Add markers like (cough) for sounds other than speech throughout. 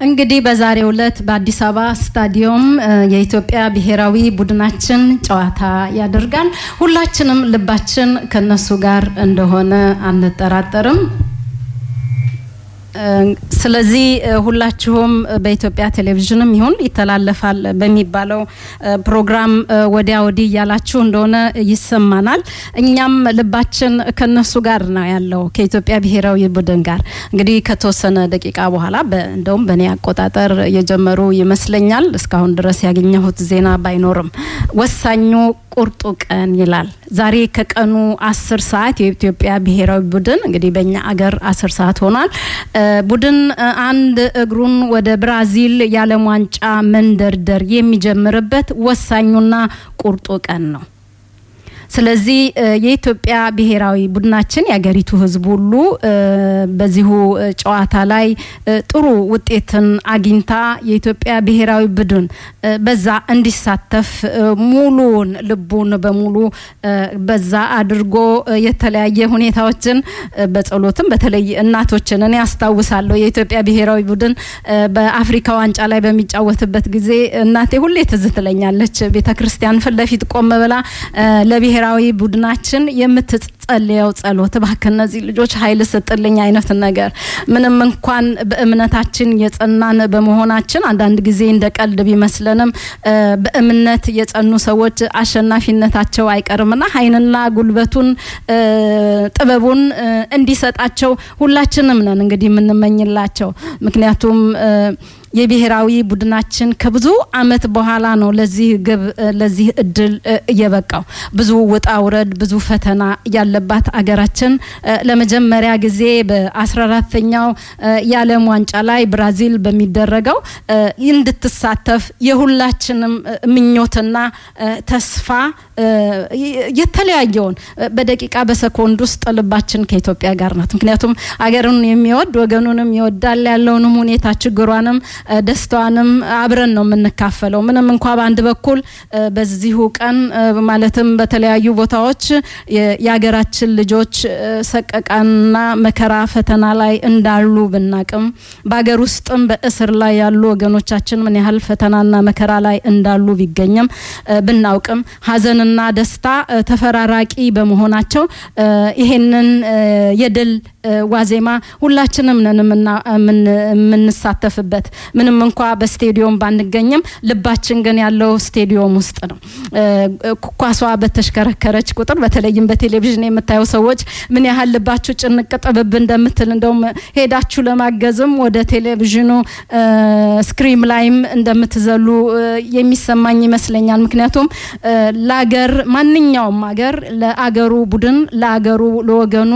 እንግዲህ በዛሬው ዕለት በአዲስ አበባ ስታዲየም የኢትዮጵያ ብሔራዊ ቡድናችን ጨዋታ ያደርጋል። ሁላችንም ልባችን ከነሱ ጋር እንደሆነ አንጠራጠርም። ስለዚህ ሁላችሁም በኢትዮጵያ ቴሌቪዥንም ይሁን ይተላለፋል በሚባለው ፕሮግራም ወዲያ ወዲህ እያላችሁ እንደሆነ ይሰማናል። እኛም ልባችን ከነሱ ጋር ነው ያለው ከኢትዮጵያ ብሔራዊ ቡድን ጋር። እንግዲህ ከተወሰነ ደቂቃ በኋላ እንደውም በእኔ አቆጣጠር የጀመሩ ይመስለኛል። እስካሁን ድረስ ያገኘሁት ዜና ባይኖርም ወሳኙ ቁርጡ ቀን ይላል። ዛሬ ከቀኑ አስር ሰዓት የኢትዮጵያ ብሔራዊ ቡድን እንግዲህ በእኛ አገር አስር ሰዓት ሆኗል። ቡድን አንድ እግሩን ወደ ብራዚል የዓለም ዋንጫ መንደርደር የሚጀምርበት ወሳኙና ቁርጡ ቀን ነው። ስለዚህ የኢትዮጵያ ብሔራዊ ቡድናችን የሀገሪቱ ሕዝብ ሁሉ በዚሁ ጨዋታ ላይ ጥሩ ውጤትን አግኝታ የኢትዮጵያ ብሔራዊ ቡድን በዛ እንዲሳተፍ ሙሉውን ልቡን በሙሉ በዛ አድርጎ የተለያየ ሁኔታዎችን በጸሎትም በተለይ እናቶችን እኔ አስታውሳለሁ የኢትዮጵያ ብሔራዊ ቡድን በአፍሪካ ዋንጫ ላይ በሚጫወትበት ጊዜ እናቴ ሁሌ ትዝ ትለኛለች። ቤተ ክርስቲያን ፊት ለፊት ቆም ብላ ለብሔ ብሔራዊ ቡድናችን የምትጸልየው ጸሎት እባክህ እነዚህ ልጆች ኃይል ስጥልኝ አይነት ነገር። ምንም እንኳን በእምነታችን የጸናን በመሆናችን አንዳንድ ጊዜ እንደ ቀልድ ቢመስለንም በእምነት የጸኑ ሰዎች አሸናፊነታቸው አይቀርምና ኃይልና ጉልበቱን ጥበቡን እንዲሰጣቸው ሁላችንም ነን እንግዲህ የምንመኝላቸው። ምክንያቱም የብሔራዊ ቡድናችን ከብዙ አመት በኋላ ነው ለዚህ ግብ ለዚህ እድል እየበቃው። ብዙ ውጣ ውረድ፣ ብዙ ፈተና ያለባት አገራችን ለመጀመሪያ ጊዜ በ14ተኛው የዓለም ዋንጫ ላይ ብራዚል በሚደረገው እንድትሳተፍ የሁላችንም ምኞትና ተስፋ የተለያየውን በደቂቃ በሰኮንድ ውስጥ ልባችን ከኢትዮጵያ ጋር ናት። ምክንያቱም አገሩን የሚወድ ወገኑንም ይወዳል ያለውንም ሁኔታ ችግሯንም ደስታዋንም አብረን ነው የምንካፈለው። ምንም እንኳ በአንድ በኩል በዚሁ ቀን ማለትም በተለያዩ ቦታዎች የሀገራችን ልጆች ሰቀቃና መከራ ፈተና ላይ እንዳሉ ብናቅም በሀገር ውስጥም በእስር ላይ ያሉ ወገኖቻችን ምን ያህል ፈተናና መከራ ላይ እንዳሉ ቢገኝም ብናውቅም ሀዘንና ደስታ ተፈራራቂ በመሆናቸው ይሄንን የድል ዋዜማ ሁላችንም ነን የምንሳተፍበት። ምንም እንኳ በስቴዲዮም ባንገኝም ልባችን ግን ያለው ስቴዲዮም ውስጥ ነው። ኳሷ በተሽከረከረች ቁጥር በተለይም በቴሌቪዥን የምታዩ ሰዎች ምን ያህል ልባችሁ ጭንቅ ጥብብ እንደምትል እንደውም ሄዳችሁ ለማገዝም ወደ ቴሌቪዥኑ ስክሪም ላይም እንደምትዘሉ የሚሰማኝ ይመስለኛል። ምክንያቱም ለአገር ማንኛውም አገር ለአገሩ ቡድን ለአገሩ ለወገኑ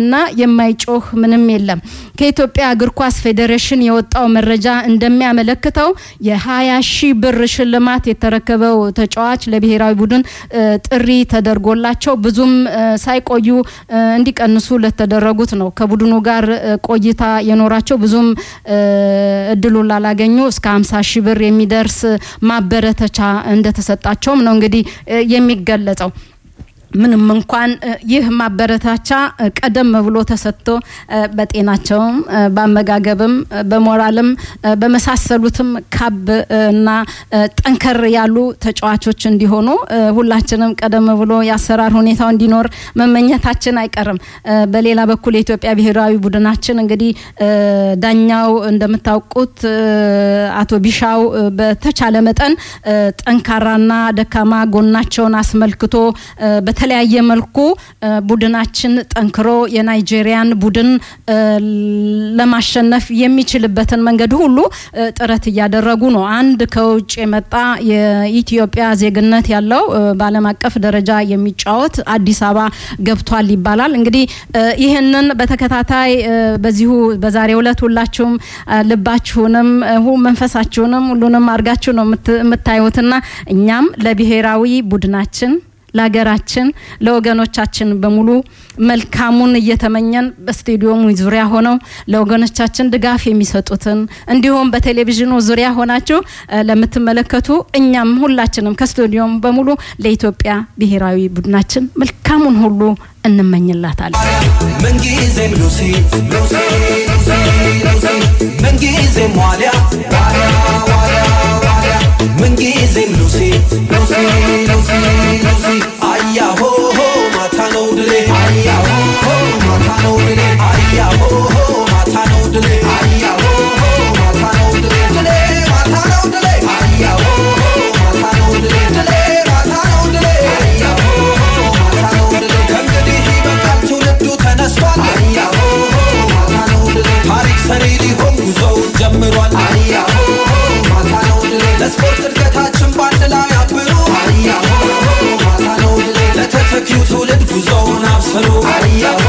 የማይቆምና የማይጮህ ምንም የለም። ከኢትዮጵያ እግር ኳስ ፌዴሬሽን የወጣው መረጃ እንደሚያመለክተው የ20 ሺህ ብር ሽልማት የተረከበው ተጫዋች ለብሔራዊ ቡድን ጥሪ ተደርጎላቸው ብዙም ሳይቆዩ እንዲቀንሱ ለተደረጉት ነው። ከቡድኑ ጋር ቆይታ የኖራቸው ብዙም እድሉን ላላገኙ እስከ 50 ሺህ ብር የሚደርስ ማበረተቻ እንደተሰጣቸውም ነው እንግዲህ የሚገለጸው። ምንም እንኳን ይህ ማበረታቻ ቀደም ብሎ ተሰጥቶ በጤናቸውም በአመጋገብም በሞራልም በመሳሰሉትም ካብ እና ጠንከር ያሉ ተጫዋቾች እንዲሆኑ ሁላችንም ቀደም ብሎ የአሰራር ሁኔታው እንዲኖር መመኘታችን አይቀርም። በሌላ በኩል የኢትዮጵያ ብሔራዊ ቡድናችን እንግዲህ ዳኛው እንደምታውቁት አቶ ቢሻው በተቻለ መጠን ጠንካራና ደካማ ጎናቸውን አስመልክቶ በተለያየ መልኩ ቡድናችን ጠንክሮ የናይጄሪያን ቡድን ለማሸነፍ የሚችልበትን መንገድ ሁሉ ጥረት እያደረጉ ነው። አንድ ከውጭ የመጣ የኢትዮጵያ ዜግነት ያለው በዓለም አቀፍ ደረጃ የሚጫወት አዲስ አበባ ገብቷል ይባላል። እንግዲህ ይህንን በተከታታይ በዚሁ በዛሬው ዕለት ሁላችሁም ልባችሁንም መንፈሳችሁንም ሁሉንም አድርጋችሁ ነው የምታዩትና እኛም ለብሔራዊ ቡድናችን ለሀገራችን ለወገኖቻችን በሙሉ መልካሙን እየተመኘን በስቴዲየሙ ዙሪያ ሆነው ለወገኖቻችን ድጋፍ የሚሰጡትን እንዲሁም በቴሌቪዥኑ ዙሪያ ሆናችሁ ለምትመለከቱ እኛም ሁላችንም ከስቱዲዮም በሙሉ ለኢትዮጵያ ብሔራዊ ቡድናችን መልካሙን ሁሉ እንመኝላታለን። ምንጊዜም ምንጊዜም ሉሲ? ሉሲ ሉሲ ሉሲ። አያሆ ማታ ነው ድሌ። አያሆ ማታ ነው ድሌ። አያሆ ማታ ነው ድሌ። አያሆ ማታ ነው ድሌ። ድሌ ማታ ነው ድሌ። አያሆ ማታ ነው ድሌ። ድሌ ማታ ነው ድሌ። አያሆ ማታ ነው ድሌ። ከእንግዲህ ይበቃል ትውልዱ ተነስቷል። አያሆ ማታ ነው ድሌ። ታሪክ ሰሪ ሊሆን ጉዞው ጀምሯል ለስፖርት እድገታችን ባንድ ላይ አብሩ አያሆ ማታ ነው ለተተኪው ትውልድ ጉዞውን አብስሩ አያሆ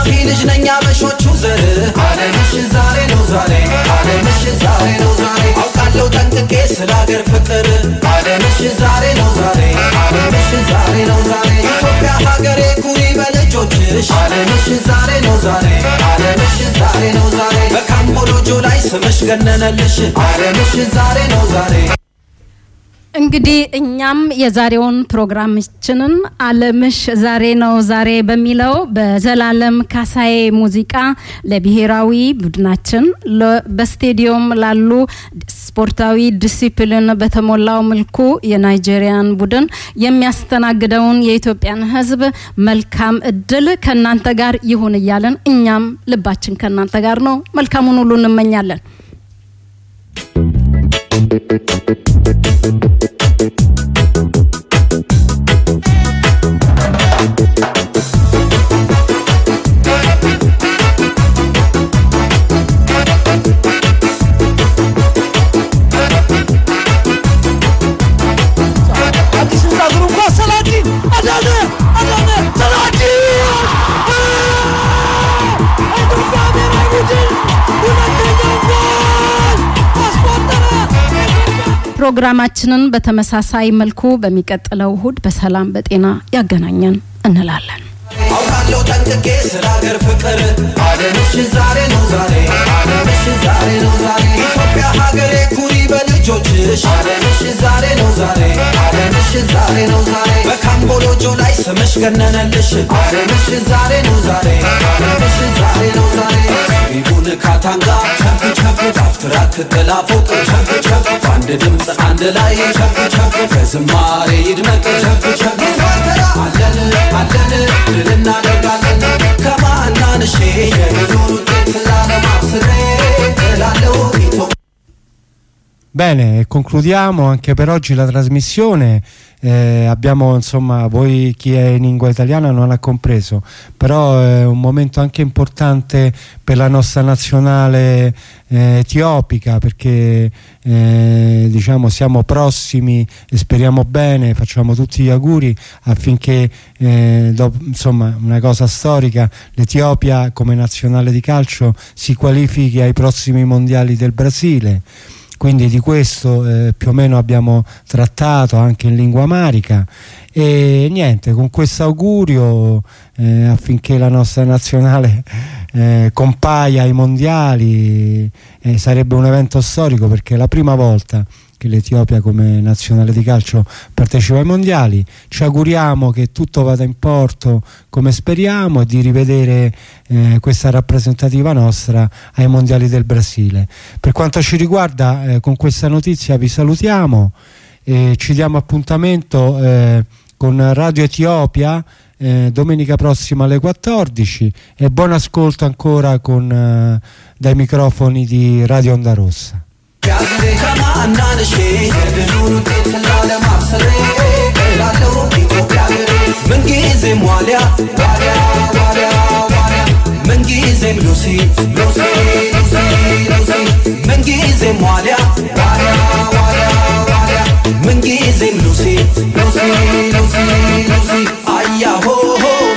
የአሸናፊ ልጅ ነኝ አበሾቹ ዘር። አለምሽ ዛሬ ነው ዛሬ አለምሽ ዛሬ ነው ዛሬ። አውቃለሁ ጠንቅቄ ስለ ሀገር ፍቅር። አለምሽ ዛሬ ነው ዛሬ አለምሽ ዛሬ ነው ዛሬ። ኢትዮጵያ ሀገሬ ኩሪ በልጆችሽ። አለምሽ ዛሬ ነው ዛሬ አለምሽ ዛሬ ነው ዛሬ። በካምቦሎጆ ላይ ስምሽ ገነነልሽ። አለምሽ ዛሬ ነው ዛሬ እንግዲህ እኛም የዛሬውን ፕሮግራማችንን አለምሽ ዛሬ ነው ዛሬ በሚለው በዘላለም ካሳዬ ሙዚቃ ለብሔራዊ ቡድናችን በስቴዲየም ላሉ ስፖርታዊ ዲሲፕሊን በተሞላው መልኩ የናይጄሪያን ቡድን የሚያስተናግደውን የኢትዮጵያን ሕዝብ መልካም እድል ከእናንተ ጋር ይሁን እያለን እኛም ልባችን ከእናንተ ጋር ነው። መልካሙን ሁሉ እንመኛለን። Thank you. ፕሮግራማችንን በተመሳሳይ መልኩ በሚቀጥለው እሁድ በሰላም በጤና ያገናኘን እንላለን። አውቃለሁ ጠንቅቄ ስለ ሀገር ፍቅር። አለምሽ ዛሬ ነው ዛሬ። አለምሽ ዛሬ ነው ዛሬ። ኢትዮጵያ ሀገሬ ኩሪ በልጆችሽ። አለምሽ ዛሬ ነው ዛሬ። አለምሽ ዛሬ ነው ዛሬ። በካምቦሎጆ ላይ ስምሽ ገነነልሽ። አለምሽ ዛሬ ነው ዛሬ። አለምሽ ዛሬ ነው ዛሬ ቢቡን ካታንጋ ቸፕ ዳፍትራት ጥላ ፎቅ ቸፕ ቸፕ በአንድ ድምፅ አንድ ላይ ቸፕ ቸፕ በዝማሬ ይድመቅ ቸፕ ስማተራ አለን አለን ድል እናደርጋለን። ከማናንሼ የብዙን ውጤት ላለማብስሬ እላለሁ። ኢትዮጵያ Bene, concludiamo anche per oggi la trasmissione. Eh, abbiamo insomma, voi chi è in lingua italiana non ha compreso, però è un momento anche importante per la nostra nazionale eh, etiopica perché eh, diciamo siamo prossimi e speriamo bene, facciamo tutti gli auguri affinché eh, dopo, insomma una cosa storica l'Etiopia come nazionale di calcio si qualifichi ai prossimi mondiali del Brasile quindi di questo eh, più o meno abbiamo trattato anche in lingua amarica e niente con questo augurio eh, affinché la nostra nazionale eh, compaia ai mondiali eh, sarebbe un evento storico perché è la prima volta che l'Etiopia come nazionale di calcio partecipa ai mondiali. Ci auguriamo che tutto vada in porto come speriamo e di rivedere eh, questa rappresentativa nostra ai mondiali del Brasile. Per quanto ci riguarda, eh, con questa notizia vi salutiamo e ci diamo appuntamento eh, con Radio Etiopia eh, domenica prossima alle 14 e buon ascolto ancora con, eh, dai microfoni di Radio Onda Rossa. ከማናንሼ የድሉን ውጤት ላለማብሰሬ እላለሁ። ኢትዮጵያ ሀገሬ ምንጊዜም ዋልያ ዋልያ ዋልያ ዋልያ። ምንጊዜም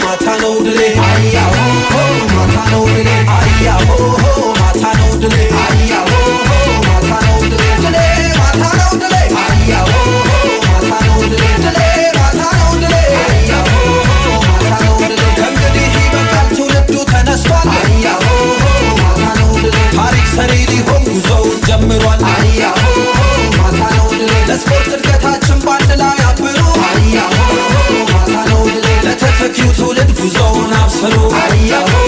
ማታ ነው ድሌ። አያሆ ማታ ነው ድሌ። አያሆ ማታ ነው ድሌ Salud. you.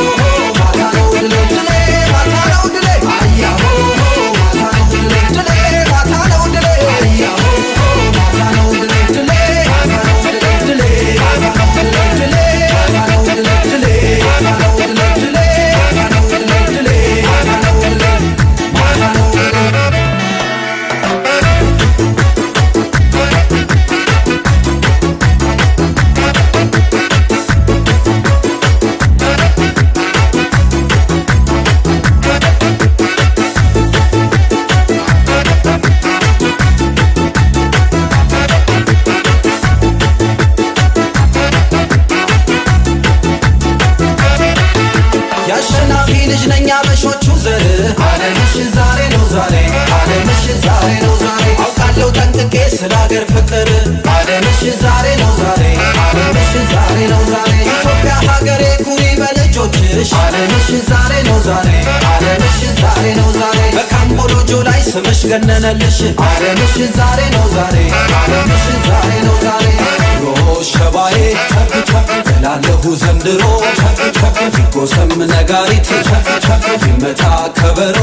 ገነነልሽ አለምሽ ዛሬ ነው ዛሬ አለምሽ ዛሬ ነው ዛሬ። ሸባዬ ቸፍ ቸፍ እላለሁ ዘንድሮ። ቸፍ ቸፍ ይጎሰም ነጋሪት ቸፍ ቸፍ ይመታ ከበሮ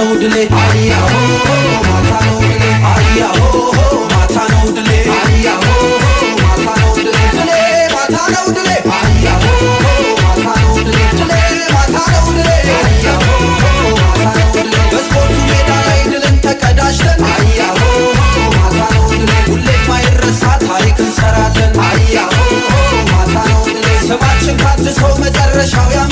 ነው ድሌ ነው ድሌ አያሆ ማታ ነው ድሌ ድሌ ድሌ ማታ ድሌ ድሌ ድሌ ማታ ማታ ነው ድሌ በስፖርቱ ሜዳ ላይ ድልን ተቀዳጅተን አያሆ ማታ ነው ድሌ ሁሌ ማይረሳ ታሪክ እንሰራለን አያሆ ማታ ነው ድሌ ስማችን ካድሶ መጨረሻው ያምራል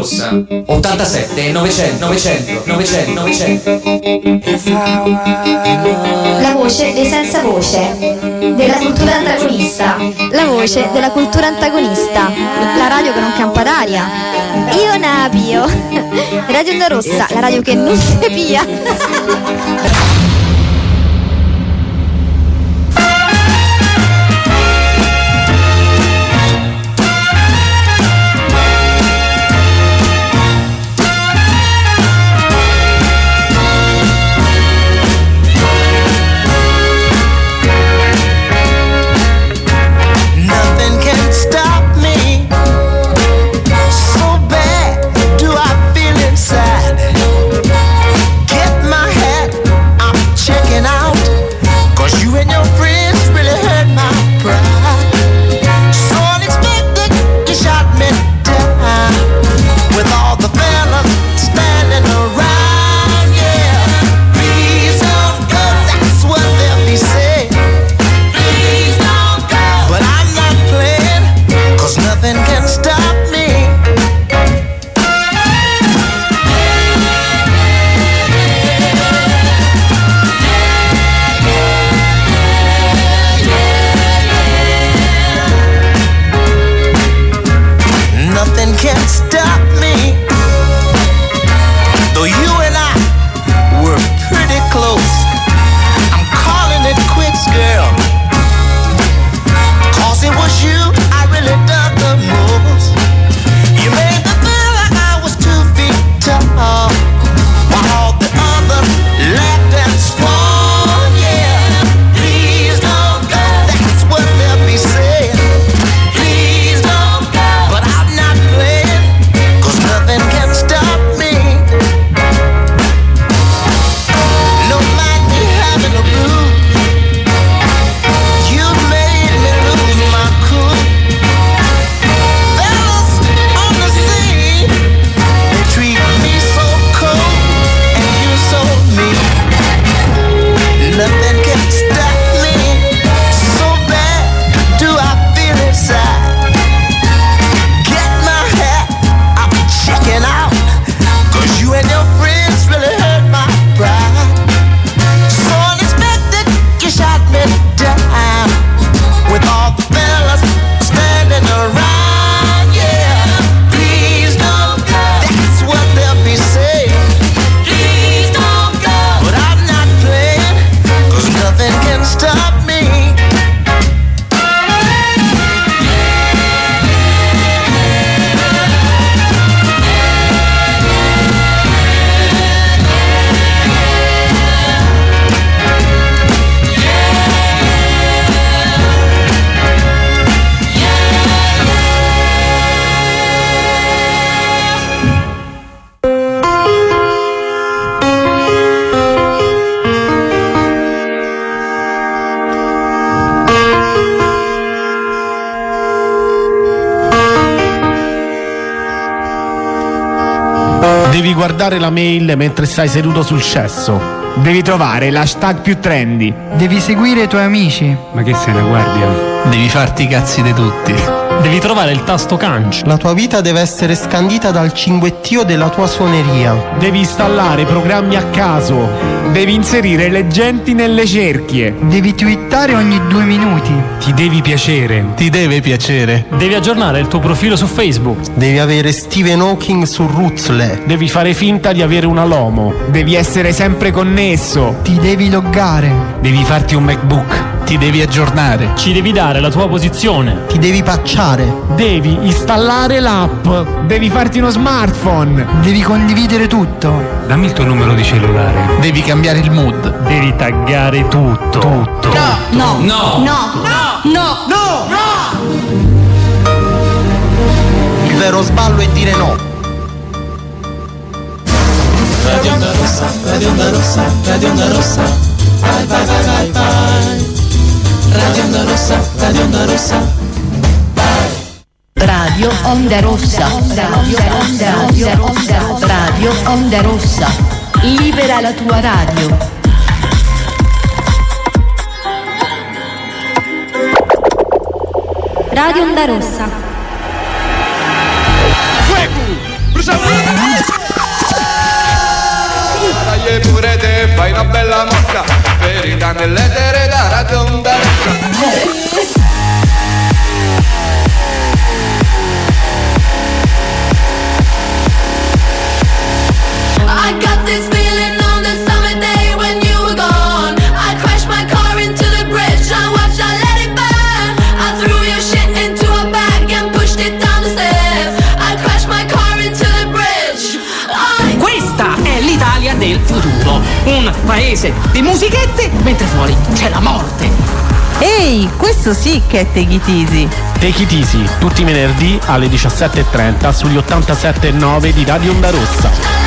Rossa 87 900 900 900 900 La voce dei senza voce, della cultura antagonista. La voce della cultura antagonista, la radio che non campa d'aria. Io Navio. (laughs) Radio Onda Rossa, la radio che non (laughs) si pia. (laughs) guardare la mail mentre stai seduto sul cesso. Devi trovare l'hashtag più trendy. Devi seguire i tuoi amici. Ma che sei una guardia? Devi farti i cazzi di tutti. Devi trovare il tasto canc. La tua vita deve essere scandita dal cinguettio della tua suoneria. Devi installare programmi a caso. Devi inserire leggenti nelle cerchie. Devi twittare ogni due minuti. Ti devi piacere. Ti deve piacere. Devi aggiornare il tuo profilo su Facebook. Devi avere Stephen Hawking su Rutzle. Devi fare finta di avere una Lomo. Devi essere sempre connesso. Ti devi loggare. Devi farti un MacBook. Ti devi aggiornare. Ci devi dare la tua posizione. Ti devi pacciare. Devi installare l'app. Devi farti uno smartphone. Devi condividere tutto. Dammi il tuo numero di cellulare. Devi cambiare il mood. Devi taggare tutto. Tutto. No, No. no, no, no. Il vero sballo è dire no. Radio Onda Rossa, Radio Onda Rossa, Radio Onda Rossa. Vai, vai, vai, vai, vai. Radio Onda Rossa, Radio Onda Rossa. Radio Onda Rossa, Radio Onda, Onda, Radio Onda Rossa. Libera la tua radio. Radio Onda Rossa. Fuego! Bruciamo! Dai pure te fai una bella mossa Verità nell'etere da Radio Un paese di musichette mentre fuori c'è la morte. Ehi, questo sì che è Take It Easy. Take It Easy, tutti i venerdì alle 17.30 sugli 87.9 di Radio Onda Rossa.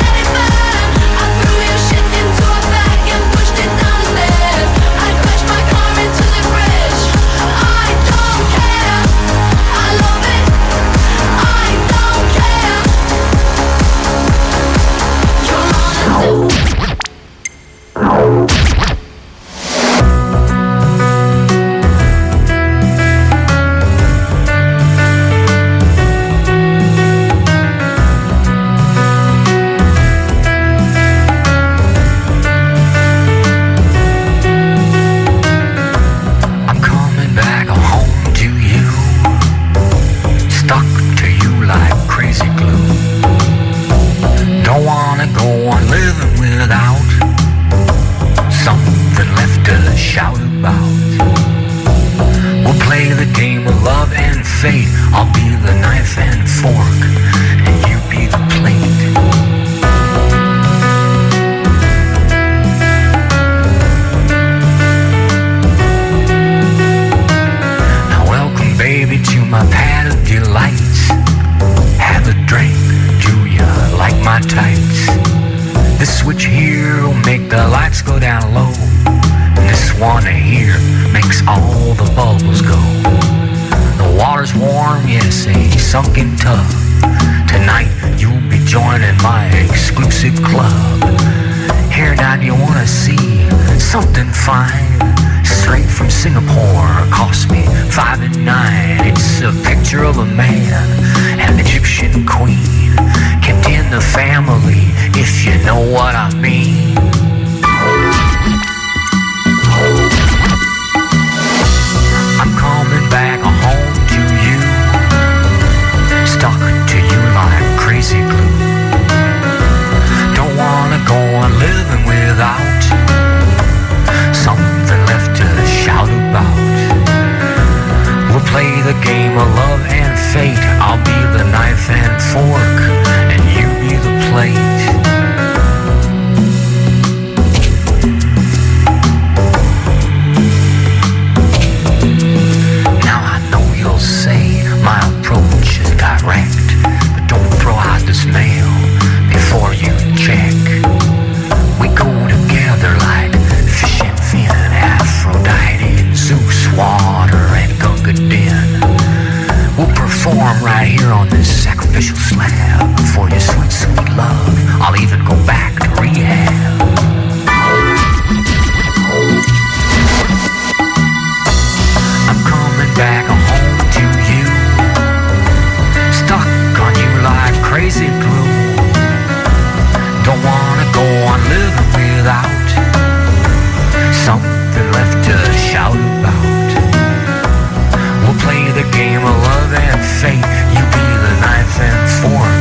This switch here will make the lights go down low. This one here makes all the bubbles go. The water's warm, yes, a sunken tub. Tonight you'll be joining my exclusive club. Here now you wanna see something fine? Straight from Singapore, cost me five and nine. It's a picture of a man and an Egyptian queen, kept in the family, if you know what I mean. I'm coming back home to you, stuck to you like crazy glue. Don't wanna go on living without shout about. We'll play the game of love and fate. I'll be the knife and fork, and you be the plate. Perform right here on this sacrificial slab for your sweet, sweet love. I'll even go back to rehab. I'm coming back home to you. Stuck on you like crazy glue. Don't wanna go on living without something left to shout about. We'll play the game than faith, you be the ninth and fourth.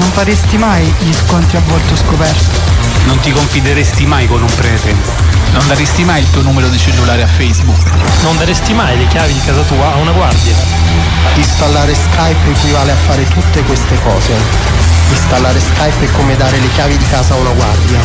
Non faresti mai gli scontri a volto scoperto. Non ti confideresti mai con un prete. Non daresti mai il tuo numero di cellulare a Facebook. Non daresti mai le chiavi di casa tua a una guardia. Installare Skype equivale a fare tutte queste cose. Installare Skype è come dare le chiavi di casa a una guardia.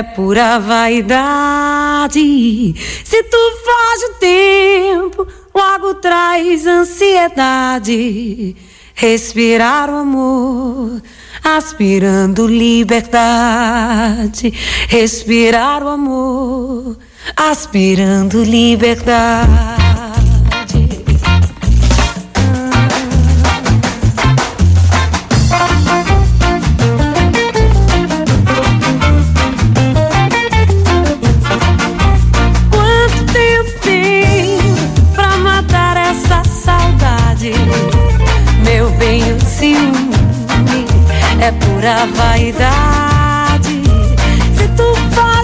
É pura vaidade. Se tu foge o tempo, logo traz ansiedade. Respirar o amor, aspirando liberdade. Respirar o amor, aspirando liberdade.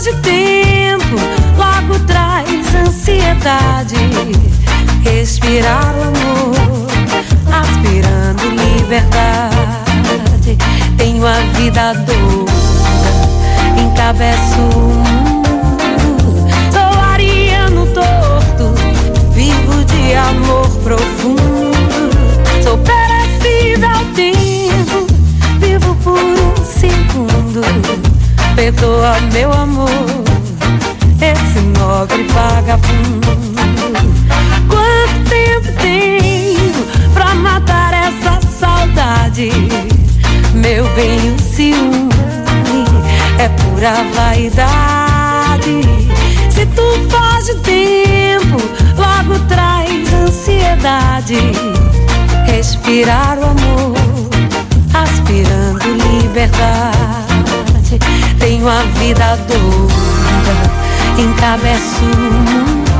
O tempo, logo traz ansiedade. Respirar o amor, aspirando liberdade. Tenho a vida doida, encabeço o mundo. Sou ariano torto, vivo de amor profundo. Sou perecida ao tempo, vivo por um segundo. Perdoa meu amor, esse nobre vagabundo. Quanto tempo tenho pra matar essa saudade? Meu bem, o ciúme é pura vaidade. Se tu o tempo, logo traz ansiedade. Respirar o amor, aspirando liberdade. Tenho a vida doida, encabeço o mundo.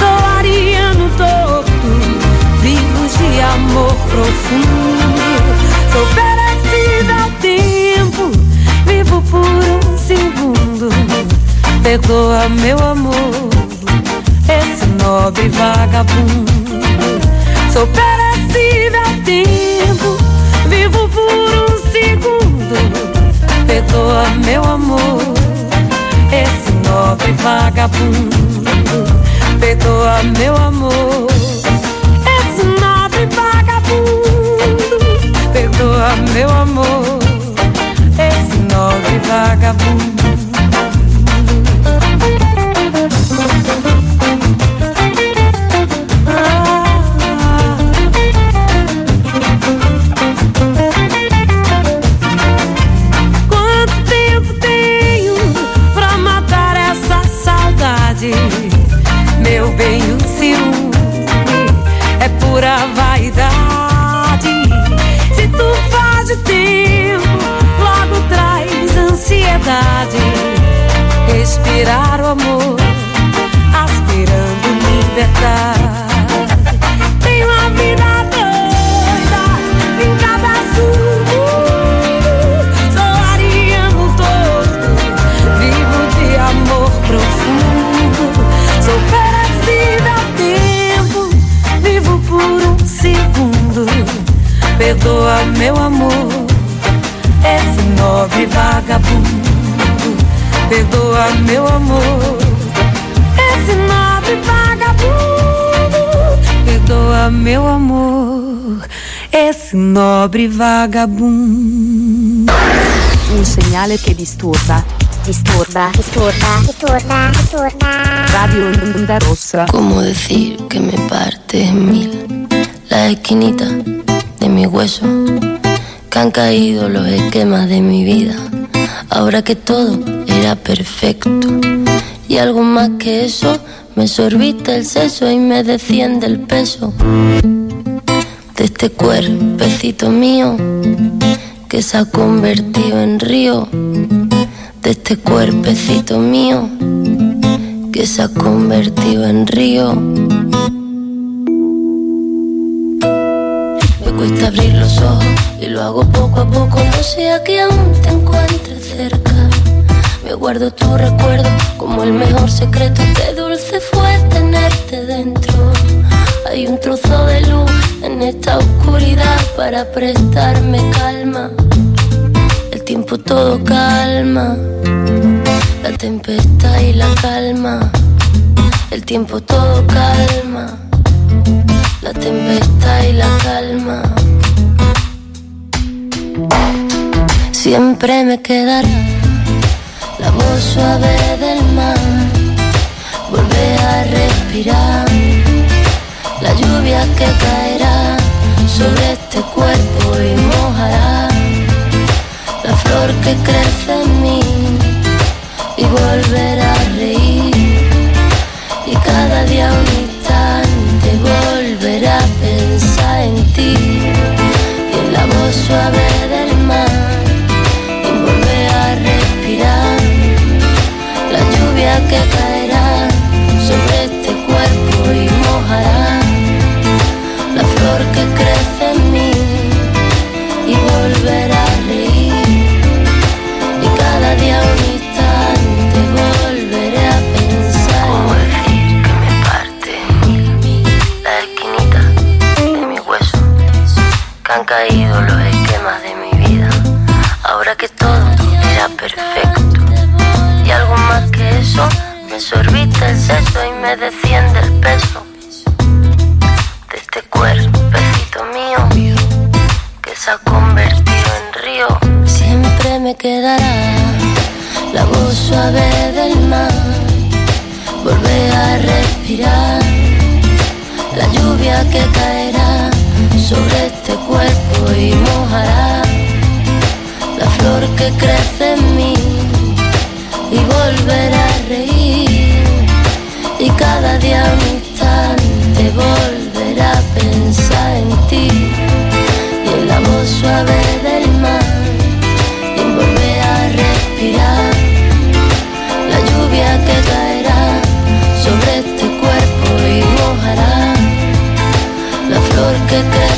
Sou ariano torto, vivo de amor profundo. Sou perecida ao tempo, vivo por um segundo. Perdoa meu amor, esse nobre vagabundo. Sou perecida ao tempo, vivo por um segundo. Perdoa meu amor, esse nobre vagabundo. Perdoa meu amor, esse nobre vagabundo. Perdoa meu amor, esse nobre vagabundo. Respirar o amor, aspirando liberdade. Tenho a vida doida, encabeço o mundo. Sou ariano torto, vivo de amor profundo. Sou perecida ao tempo, vivo por um segundo. Perdoa Perdoa meu amor, esse nobre vagabundo. Perdoa meu amor, esse nobre vagabundo. Un segnale che disturba. Disturba. Disturba. Disturba. Disturba. Radio Onda Rossa. ¿Cómo decir que me parte en mil la esquinita de mi hueso? Que han caído los esquemas de mi vida. Ahora que todo era perfecto. Y algo más que eso, me sorbiste el seso y me desciende el peso. De este cuerpecito mío que se ha convertido en río. De este cuerpecito mío que se ha convertido en río. Cuesta abrir los ojos y lo hago poco a poco, no sea que aún te encuentres cerca. Me guardo tu recuerdo como el mejor secreto, qué dulce fue tenerte dentro. Hay un trozo de luz en esta oscuridad para prestarme calma. El tiempo todo calma, la tempestad y la calma. El tiempo todo calma, la tempestad y la calma. Siempre me quedará la voz suave del mar, volver a respirar, la lluvia que caerá sobre este cuerpo y mojará la flor que crece en mí y volverá caído los esquemas de mi vida. Ahora que todo era perfecto. Y algo más que eso, me sorbita el sexo y me decía. crece en mí y volver a reír. Y cada día un instante volver a pensar en ti. Y en la voz suave del mar y en volver a respirar. La lluvia que caerá sobre este cuerpo y mojará. La flor que crece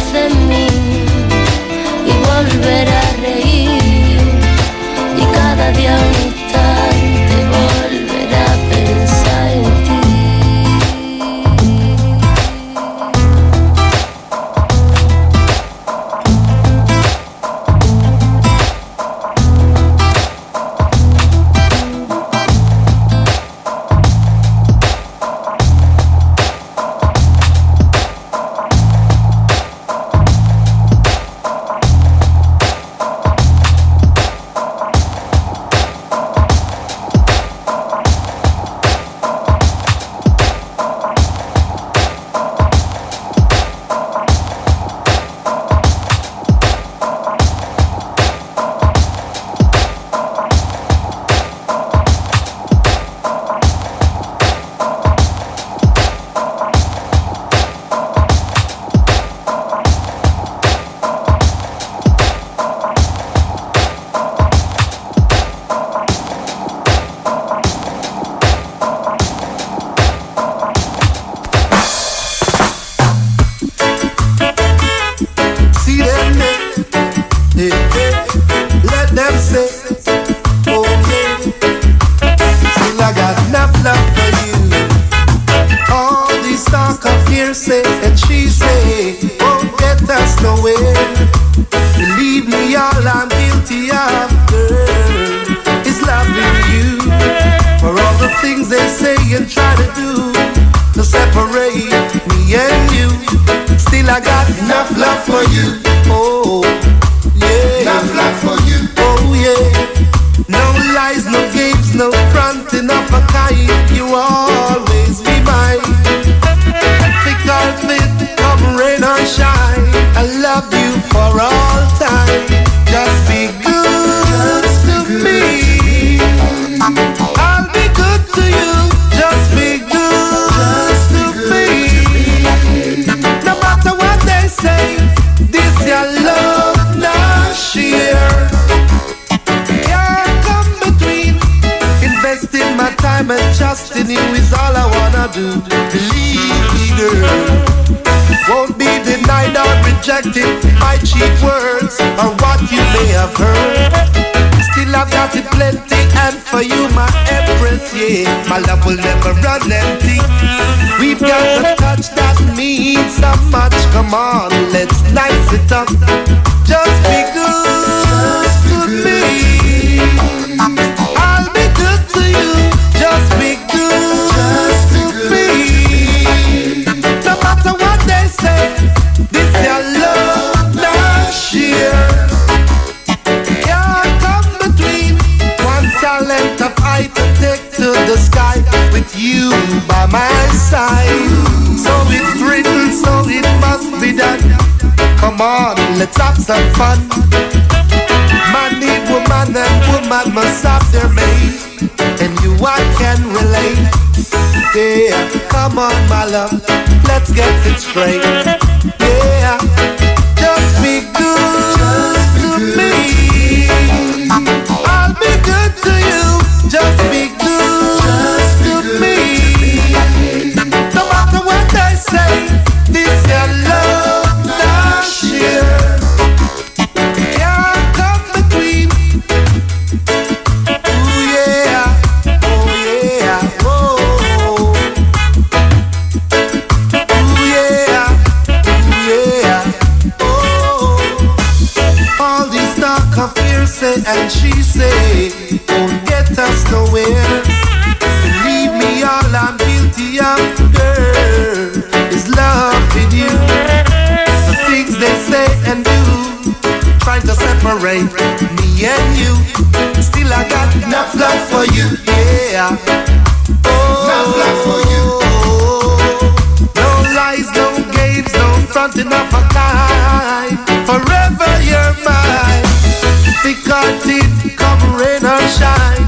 My love will never run empty. We've got a touch that means so much. Come on, let's nice it up. Just be good, Just be good to me. Let's have some fun. Man need woman and woman must have their mate. And you I can relate. Yeah, come on, my love, let's get it straight. Yeah, just be good to me. I'll be good to you. Just be good to me. To me and you. Still, I got enough love for you, yeah. Oh, enough love for you. Oh, no lies, no games, no fronting of a kind. Forever you're mine. Because it come rain or shine.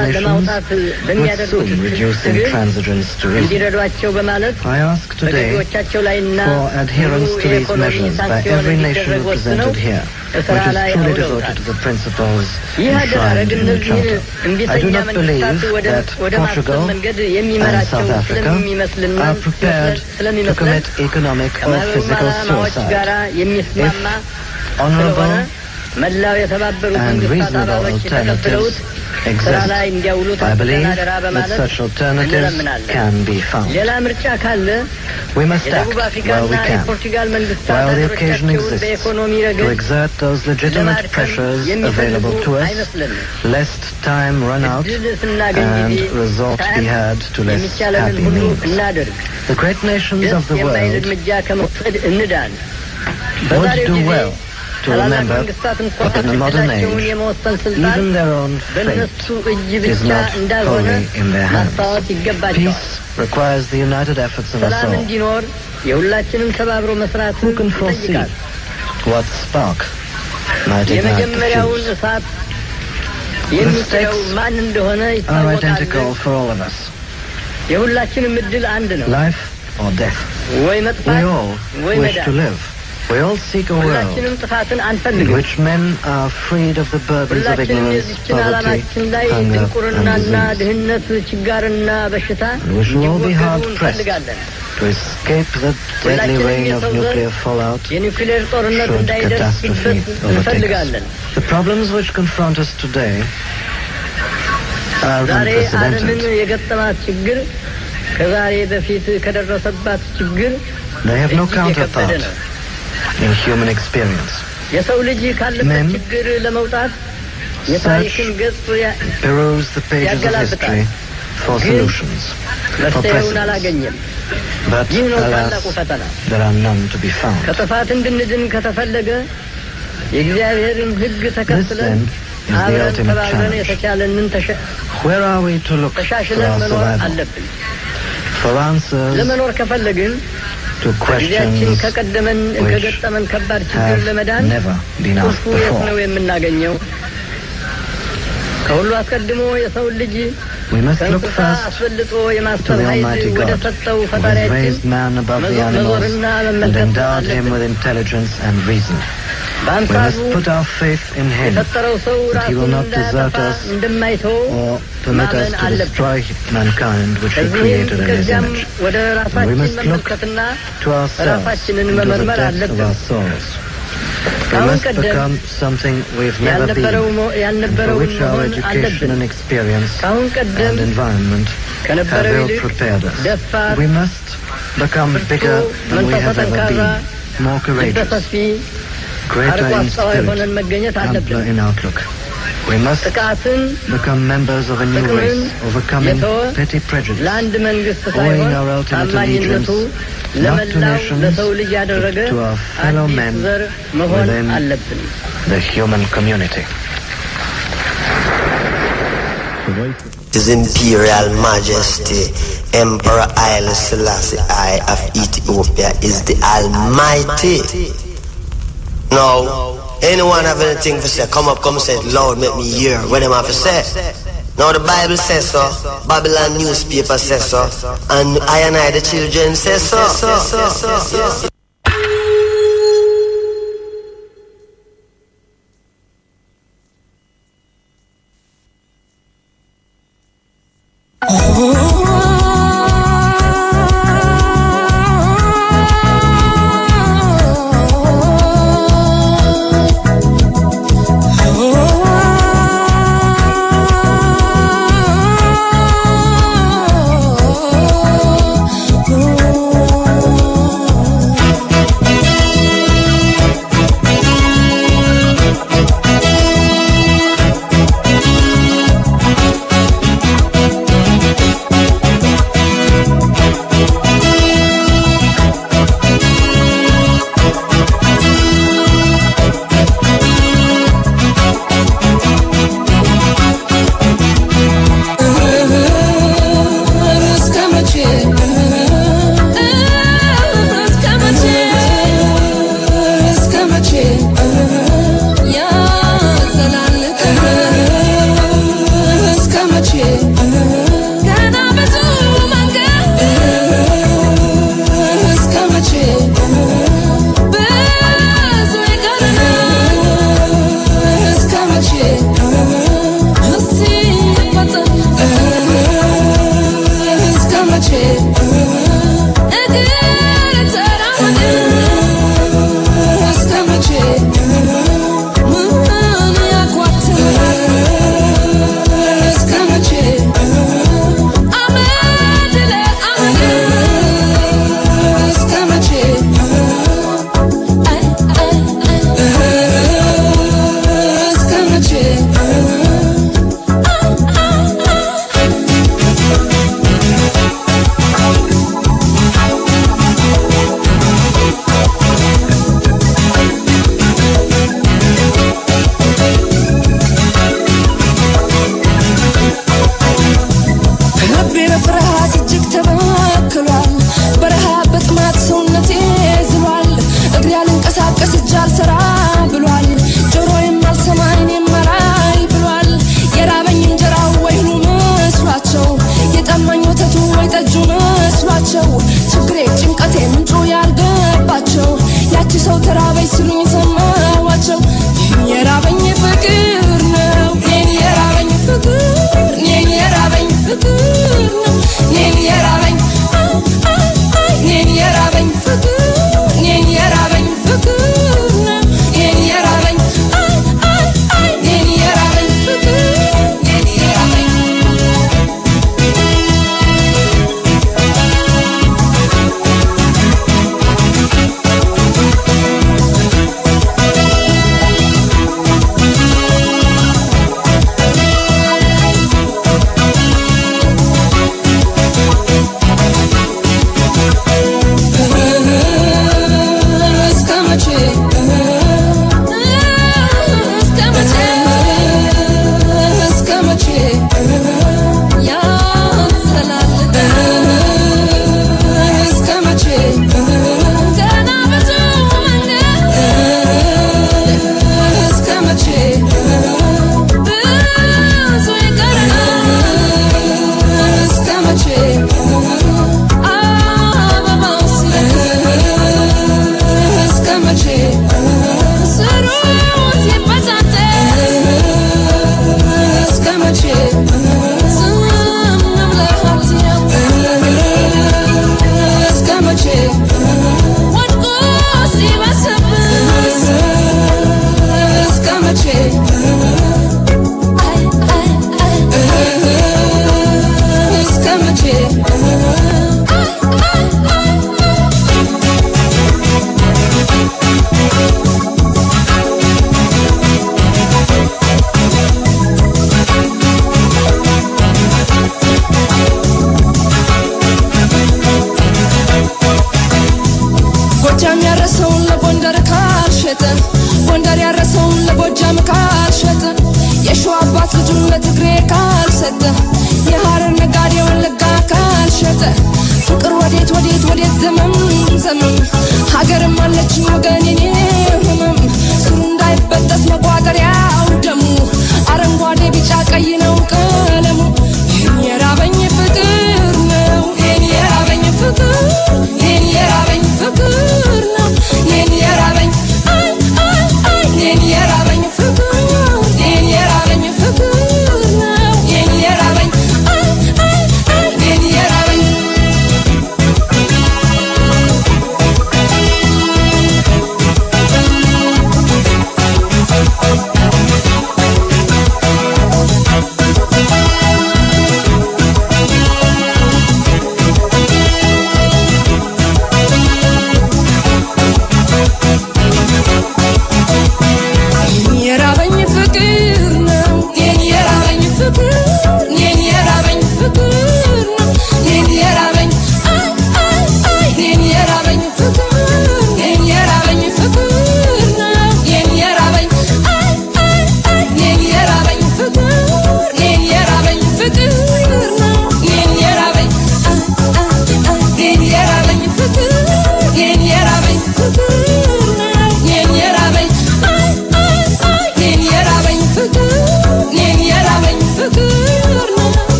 organizations would soon reduce intransigence to risk. I ask today for adherence to these measures by every nation represented here, which is truly devoted to the principles enshrined in the Charter. I do not believe that Portugal and South Africa are prepared to commit economic or physical suicide. If honorable and reasonable alternatives exist. I believe that such alternatives can be found. We must act while we can, while the occasion exists, to exert those legitimate pressures available to us, lest time run out and resort be had to less happy means. The great nations of the world would do well to remember that in the modern age, even their own fate is not wholly in their hands. Peace requires the united efforts of us all. Who can foresee what spark might ignite the fuse? Mistakes are identical for all of us. Life or death. We all wish to live. We all seek a world ሁላችንም ጥፋትን in አንፈልግም። which men are freed of the burdens of ሁላችንም የዚችን poverty, ዓላማችን ላይ ድንቁርናና. ድህነት፣ ችጋርና በሽታ እንዲወገዱ hard pressed እንፈልጋለን። to escape the deadly ሁላችንም rain of የሰው ዘር nuclear fallout የኒውክሌር ጦርነት should እንዳይደርስበት catastrophe overtake us. እንፈልጋለን። The problems which confront us today are ዛሬ ዓለምን unprecedented. የገጠማት ችግር ከዛሬ በፊት ከደረሰባት ችግር They have no እጅግ የከበደ ነው። in human experience. የሰው ልጅ ካለበት ችግር ለመውጣት የታሪክን ገጽ ያ- Peruse the pages of ያገላብጣል። ግን መፍትሄውን. አላገኘም። ይህ ነው ታላቁ ፈተና።. ከጥፋት እንድንድን ከተፈለገ የእግዚአብሔርን ሕግ ተከትለን አብረን ተባብረን. የተቻለንን ተሸ- Where are we to look for ተሻሽለን መኖር? አለብን። ለመኖር ከፈለግን ጊዜያችን questions ከቀደመን which ከገጠመን ከባድ ችግር have ለመዳን never been ቁልፉ asked የት before. ነው የምናገኘው? ከሁሉ አስቀድሞ የሰውን ልጅ We must look ከእንስሳ first አስበልጦ to የማሰብ the ኃይል Almighty ወደ God, ሰጠው who has ፈጣሪያችን raised man above the መዞ- animals መዞርና and መመልከት endowed him አለብን። we must put our faith in Him that He will not desert us or permit us to destroy mankind which He created in His image. And we must look to ourselves and to the depths of our souls. We must become something we've never been, for which our education and experience and environment have ill prepared us. We must become bigger than we have ever been, more courageous, greater in in outlook. We must become members of a new race, overcoming petty prejudice, owing our ultimate allegiance not to nations, but to our fellow men within the human community. His Imperial Majesty, Emperor Haile Selassie I of Ethiopia is the Almighty. Now, anyone have anything to say, come up, come say it loud, make me hear what them have to say. Now the Bible says so, Babylon newspaper says so, and I and I the children say so, so, so, so, so, so.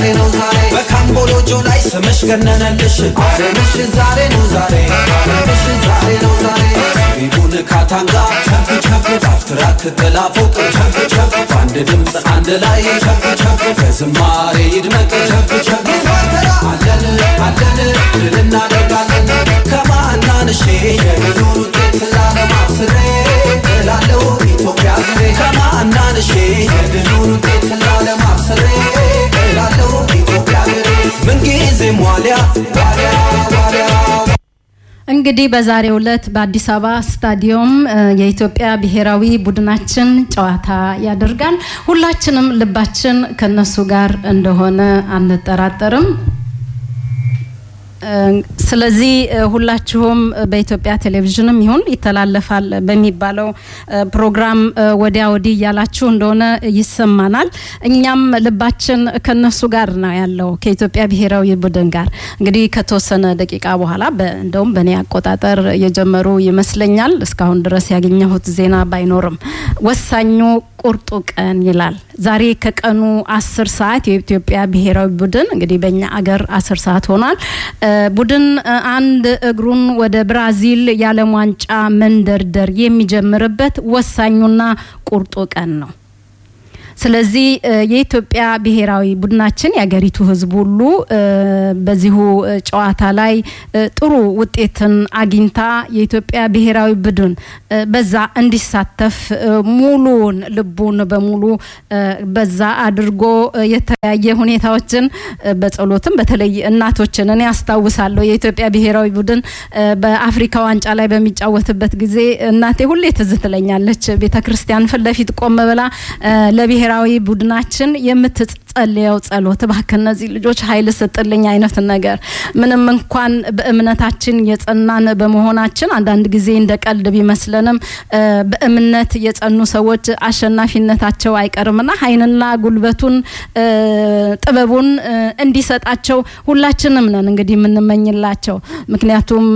ዛሬ ነው ዛሬ። በካምቦሎጆ ላይ ስምሽ ገነነልሽ። አለምሽ ዛሬ ነው ዛሬ። አለምሽ ዛሬ ነው ዛሬ። ቢቡን ካታንጋ ቸፕ ቸፕ ዳፍትራክ ገላፎቅ ቸፕ ቸፕ በአንድ ድምፅ አንድ ላይ ቸፕ ቸፕ በዝማሬ ይድመቅ ቸፕ ቸፕ አለን አለን ድል እናደርጋለን። ከማናንሼ የድሉን ውጤት ላለማስሬ እላለሁ ኢትዮጵያ ሀገሬ ከማናንሼ የድሉን ውጤት ላለማስሬ እንግዲህ በዛሬው ዕለት በአዲስ አበባ ስታዲየም የኢትዮጵያ ብሔራዊ ቡድናችን ጨዋታ ያደርጋል። ሁላችንም ልባችን ከነሱ ጋር እንደሆነ አንጠራጠርም። ስለዚህ ሁላችሁም በኢትዮጵያ ቴሌቪዥንም ይሁን ይተላለፋል በሚባለው ፕሮግራም ወዲያ ወዲህ እያላችሁ እንደሆነ ይሰማናል። እኛም ልባችን ከነሱ ጋር ነው ያለው ከኢትዮጵያ ብሔራዊ ቡድን ጋር እንግዲህ ከተወሰነ ደቂቃ በኋላ እንደውም በእኔ አቆጣጠር የጀመሩ ይመስለኛል። እስካሁን ድረስ ያገኘሁት ዜና ባይኖርም ወሳኙ ቁርጡ ቀን ይላል። ዛሬ ከቀኑ አስር ሰዓት የኢትዮጵያ ብሔራዊ ቡድን እንግዲህ በእኛ አገር አስር ሰዓት ሆኗል። ቡድን አንድ እግሩን ወደ ብራዚል የዓለም ዋንጫ መንደርደር የሚጀምርበት ወሳኙና ቁርጡ ቀን ነው። ስለዚህ የኢትዮጵያ ብሔራዊ ቡድናችን የሀገሪቱ ሕዝብ ሁሉ በዚሁ ጨዋታ ላይ ጥሩ ውጤትን አግኝታ የኢትዮጵያ ብሔራዊ ቡድን በዛ እንዲሳተፍ ሙሉውን ልቡን በሙሉ በዛ አድርጎ የተለያየ ሁኔታዎችን በጸሎትም በተለይ እናቶችን እኔ አስታውሳለሁ የኢትዮጵያ ብሔራዊ ቡድን በአፍሪካ ዋንጫ ላይ በሚጫወትበት ጊዜ እናቴ ሁሌ ትዝ ትለኛለች። ቤተ ክርስቲያን ፊት ለፊት ቆም ብላ እ፣ ለብሔራዊ ቡድናችን የምትጸልየው ጸሎት እባክህ እነዚህ ልጆች ኃይል ስጥልኝ አይነት ነገር። ምንም እንኳን በእምነታችን የጸናን በመሆናችን አንዳንድ ጊዜ እንደ ቀልድ ቢመስለንም በእምነት የጸኑ ሰዎች አሸናፊነታቸው አይቀርምና ኃይልና ጉልበቱን ጥበቡን እንዲሰጣቸው ሁላችንም ነን እንግዲህ የምንመኝላቸው። ምክንያቱም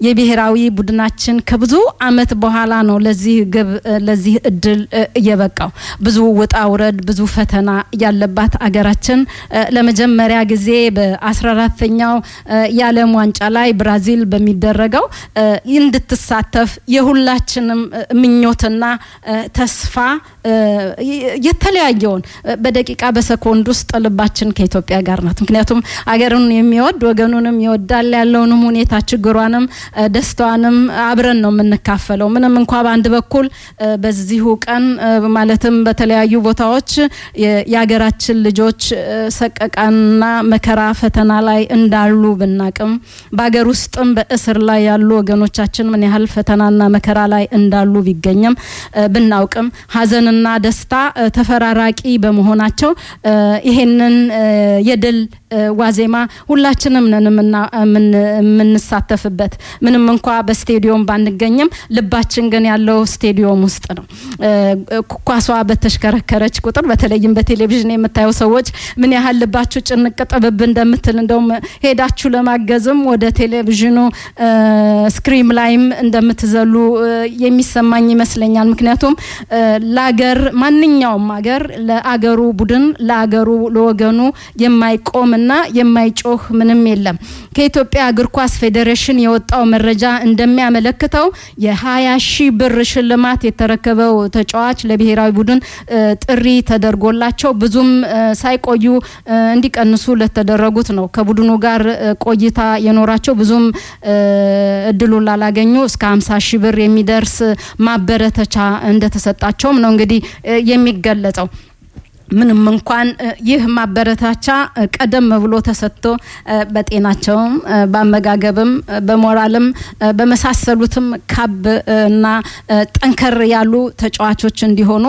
የብሔራዊ ቡድናችን ከብዙ አመት በኋላ ነው ለዚህ ግብ ለዚህ እድል እየበቃው ብዙ ውጣ ውረድ ብዙ ፈተና ያለባት አገራችን ለመጀመሪያ ጊዜ በ14ተኛው የዓለም ዋንጫ ላይ ብራዚል በሚደረገው እንድትሳተፍ የሁላችንም ምኞትና ተስፋ የተለያየውን በደቂቃ በሰኮንድ ውስጥ ልባችን ከኢትዮጵያ ጋር ናት። ምክንያቱም አገሩን የሚወድ ወገኑንም ይወዳል ያለውንም ሁኔታ ችግሯንም ደስታዋንም አብረን ነው የምንካፈለው። ምንም እንኳ በአንድ በኩል በዚሁ ቀን ማለትም በተለያዩ ቦታዎች የሀገራችን ልጆች ሰቀቃና መከራ ፈተና ላይ እንዳሉ ብናቅም በሀገር ውስጥም በእስር ላይ ያሉ ወገኖቻችን ምን ያህል ፈተናና መከራ ላይ እንዳሉ ቢገኝም ብናውቅም ሀዘንና ደስታ ተፈራራቂ በመሆናቸው ይሄንን የድል ዋዜማ ሁላችንም ነን የምንሳተፍበት ምንም እንኳ በስቴዲዮም ባንገኝም ልባችን ግን ያለው ስቴዲዮም ውስጥ ነው። ኳሷ በተሽከረከረች ቁጥር በተለይም በቴሌቪዥን የምታየው ሰዎች ምን ያህል ልባችሁ ጭንቅ ጥብብ እንደምትል እንደውም ሄዳችሁ ለማገዝም ወደ ቴሌቪዥኑ ስክሪም ላይም እንደምትዘሉ የሚሰማኝ ይመስለኛል። ምክንያቱም ለአገር ማንኛውም አገር ለአገሩ ቡድን ለአገሩ ለወገኑ የማይቆምና የማይጮህ ምንም የለም። ከኢትዮጵያ እግር ኳስ ፌዴሬሽን የወጣው መረጃ እንደሚያመለክተው የ20 ሺህ ብር ሽልማት የተረከበው ተጫዋች ለብሔራዊ ቡድን ጥሪ ተደርጎላቸው ብዙም ሳይቆዩ እንዲቀንሱ ለተደረጉት ነው። ከቡድኑ ጋር ቆይታ የኖራቸው ብዙም እድሉን ላላገኙ እስከ 50 ሺህ ብር የሚደርስ ማበረተቻ እንደተሰጣቸውም ነው እንግዲህ የሚገለጸው። ምንም እንኳን ይህ ማበረታቻ ቀደም ብሎ ተሰጥቶ በጤናቸውም በአመጋገብም በሞራልም በመሳሰሉትም ካብ እና ጠንከር ያሉ ተጫዋቾች እንዲሆኑ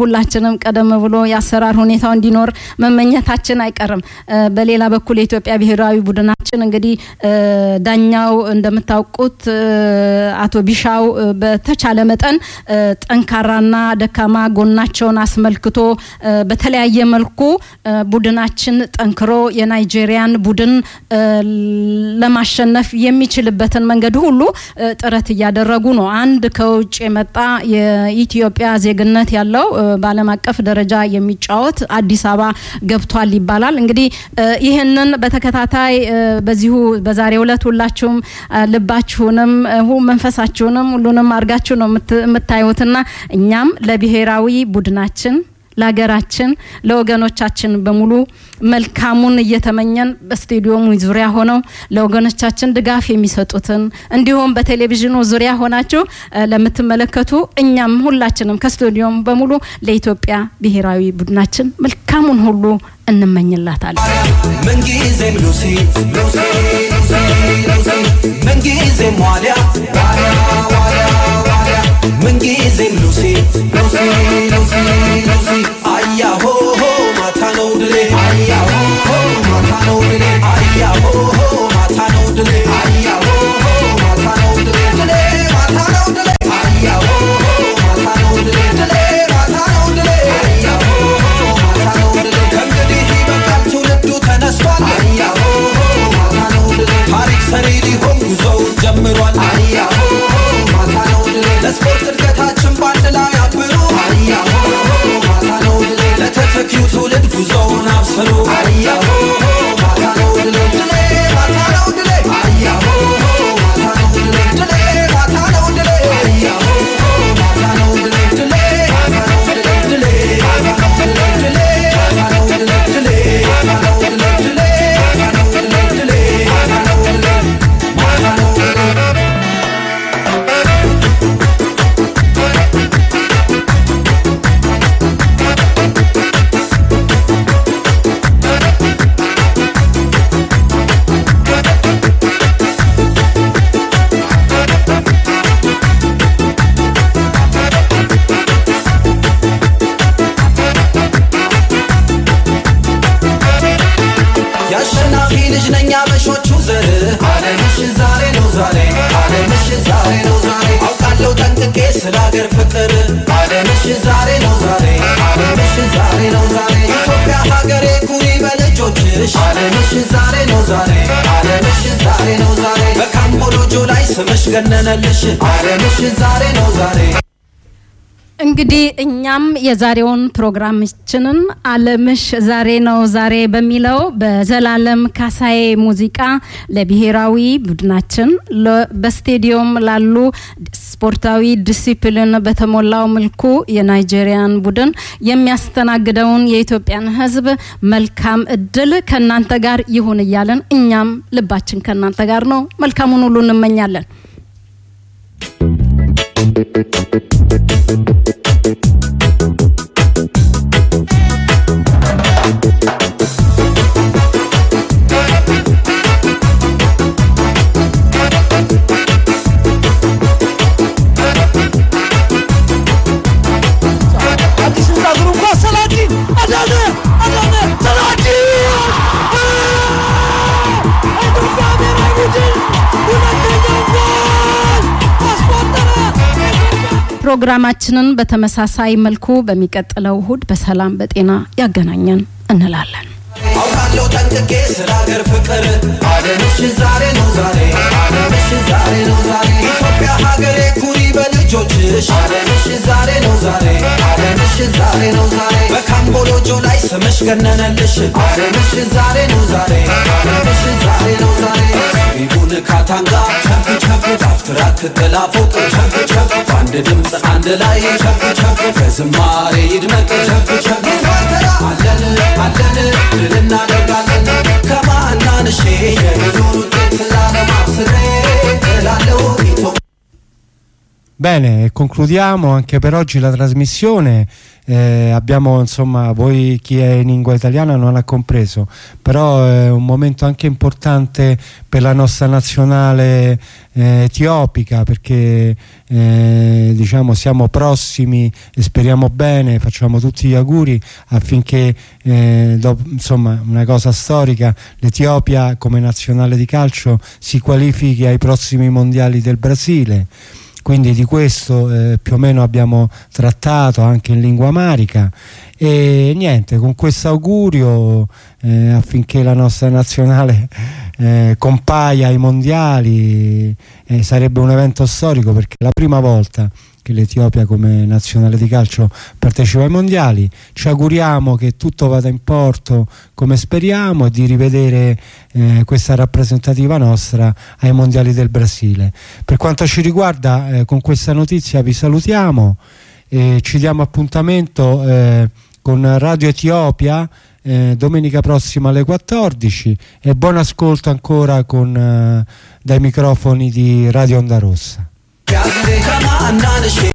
ሁላችንም ቀደም ብሎ የአሰራር ሁኔታው እንዲኖር መመኘታችን አይቀርም። በሌላ በኩል የኢትዮጵያ ብሔራዊ ቡድናችን እንግዲህ ዳኛው እንደምታውቁት አቶ ቢሻው በተቻለ መጠን ጠንካራና ደካማ ጎናቸውን አስመልክቶ እ፣ በተለያየ መልኩ ቡድናችን ጠንክሮ የናይጄሪያን ቡድን ለማሸነፍ የሚችልበትን መንገድ ሁሉ ጥረት እያደረጉ ነው። አንድ ከውጭ የመጣ የኢትዮጵያ ዜግነት ያለው በዓለም አቀፍ ደረጃ የሚጫወት አዲስ አበባ ገብቷል ይባላል። እንግዲህ ይህንን በተከታታይ በዚሁ በዛሬው ዕለት ሁላችሁም ልባችሁንም መንፈሳችሁንም ሁሉንም አድርጋችሁ ነው የምታዩትና እኛም ለብሔራዊ ቡድናችን ለሀገራችን ለወገኖቻችን በሙሉ መልካሙን እየተመኘን በስቴዲየሙ ዙሪያ ሆነው ለወገኖቻችን ድጋፍ የሚሰጡትን እንዲሁም በቴሌቪዥኑ ዙሪያ ሆናችሁ ለምትመለከቱ እኛም ሁላችንም ከስቱዲዮም በሙሉ ለኢትዮጵያ ብሔራዊ ቡድናችን መልካሙን ሁሉ እንመኝላታለን። ምንጊዜም ሉሲ ሉሲ ሉሲ ሉሲ ምንጊዜም ዋልያ ዋልያ ዋልያ ዋልያ ምንጊዜም ሉሲ ሉሲ ሉሲ ሉሲ አያሆ ሆ ማታ ነው ድሌ አያሆ ሆ ማታ ነው ድሌ አያሆ ሆ ማታ ነው ድሌ አያሆ ሆ ማታ ነው ድሌ ድሌ ማታ ነው ድሌ አያሆ ሆ ማታ ነው ድሌ ድሌ ማታ ነው ድሌ አያሆ ሆ ማታ ነው ድሌ ከእንግዲህ ይበቃል ትውልዱ ተነስቷል አያሆ ሆ ማታ ነው ድሌ ታሪክ ሰሪ ሊሆን ጉዞው كيوتولد كوزون عبصرو عليا ገነነልሽ አለምሽ ዛሬ ነው ዛሬ እንግዲህ እኛም የዛሬውን ፕሮግራማችንን አለምሽ ዛሬ ነው ዛሬ በሚለው በዘላለም ካሳዬ ሙዚቃ ለብሔራዊ ቡድናችን በስቴዲየም ላሉ ስፖርታዊ ዲሲፕሊን በተሞላው መልኩ የናይጄሪያን ቡድን የሚያስተናግደውን የኢትዮጵያን ሕዝብ መልካም እድል ከእናንተ ጋር ይሁን እያለን እኛም ልባችን ከእናንተ ጋር ነው። መልካሙን ሁሉ እንመኛለን። Thank you. ፕሮግራማችንን በተመሳሳይ መልኩ በሚቀጥለው እሁድ በሰላም በጤና ያገናኘን እንላለን። አውቃለሁ ጠንቅቄ ስለ አገር ፍቅር። አለምሽ ዛሬ ነው ዛሬ። አለምሽ ዛሬ ነው ዛሬ። ኢትዮጵያ ሀገሬ ኩሪ በልጆችሽ አለምሽ ዛሬ ነው ዛሬ አለምሽ ዛሬ ነው ዛሬ። በካምቦሎጆ ላይ ስምሽ ገነነልሽ አለምሽ ዛሬ ነው ዛሬ አለምሽ ዛሬ ነው ዛሬ። ሪቡን ካታንጋ ቸፕ ቸፕ ዳፍትራክ ገላፎቅ ቸፕ ቸፕ በአንድ ድምፅ አንድ ላይ ቸፕ ቸፕ በዝማሬ ይድመቅ ቸፕ ተራ አለን አለን ድል እናደርጋለን። ከማናንሼ የድሉን ውጤት ላለማብስሬ እላለሁ። ኢትዮጵያ Bene, concludiamo anche per oggi la trasmissione. Eh, abbiamo insomma, voi chi è in lingua italiana non ha compreso, però è un momento anche importante per la nostra nazionale eh, etiopica perché eh, diciamo siamo prossimi e speriamo bene, facciamo tutti gli auguri affinché eh, dopo, insomma una cosa storica l'Etiopia come nazionale di calcio si qualifichi ai prossimi mondiali del Brasile quindi di questo eh, più o meno abbiamo trattato anche in lingua marica. E niente con questo augurio eh, affinché la nostra nazionale eh, compaia ai mondiali eh, sarebbe un evento storico perché la prima volta che l'Etiopia come nazionale di calcio partecipa ai mondiali ci auguriamo che tutto vada in porto come speriamo e di rivedere eh, questa rappresentativa nostra ai mondiali del Brasile per quanto ci riguarda eh, con questa notizia vi salutiamo e ci diamo appuntamento eh, con Radio Etiopia eh, domenica prossima alle 14 e buon ascolto ancora con, eh, dai microfoni di Radio Onda Rossa. I'm not ashamed.